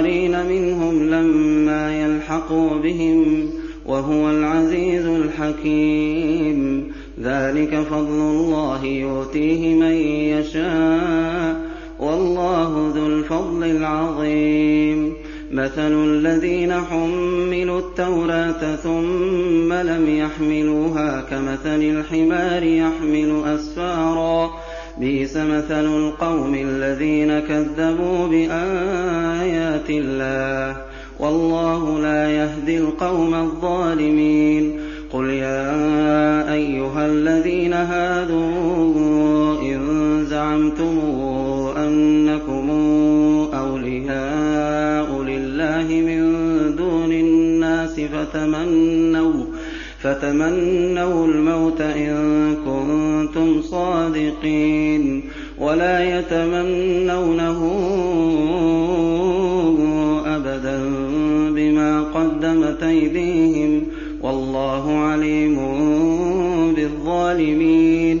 وآخرين منهم لما يلحقوا بهم وهو العزيز الحكيم. ذلك فضل الله يؤتيه من يشاء والله ذو الفضل العظيم. مثل الذين حملوا التوراة ثم لم يحملوها كمثل الحمار يحمل أسفارا بئس مثل القوم الذين كذبوا بآيات الله. والله لا يهدي القوم الظالمين. قل يا أيها الذين هادوا إن زعمتم أنكم أولياء لله من دون الناس فتمنوا فتمنوا الموت إن كنتم صادقين ولا يتمنونه أبدا بما قدمت أيديهم والله عليم بالظالمين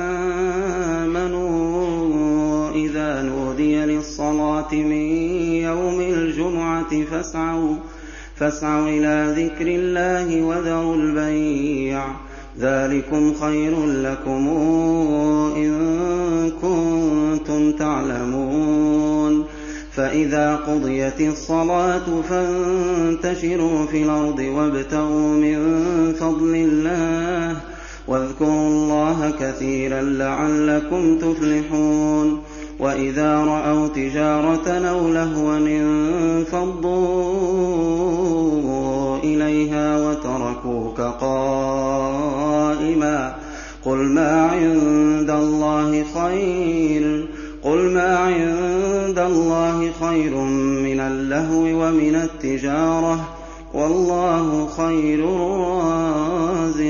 نودي للصلاة من يوم الجمعة فاسعوا فاسعوا إلى ذكر الله وذروا البيع ذلكم خير لكم إن كنتم تعلمون فإذا قضيت الصلاة فانتشروا في الأرض وابتغوا من فضل الله واذكروا الله كثيرا لعلكم تفلحون وإذا رأوا تجارة أو لهوا انفضوا إليها وتركوك قائما قل ما عند الله خير قل ما عند الله خير من اللهو ومن التجارة والله خير الرازقين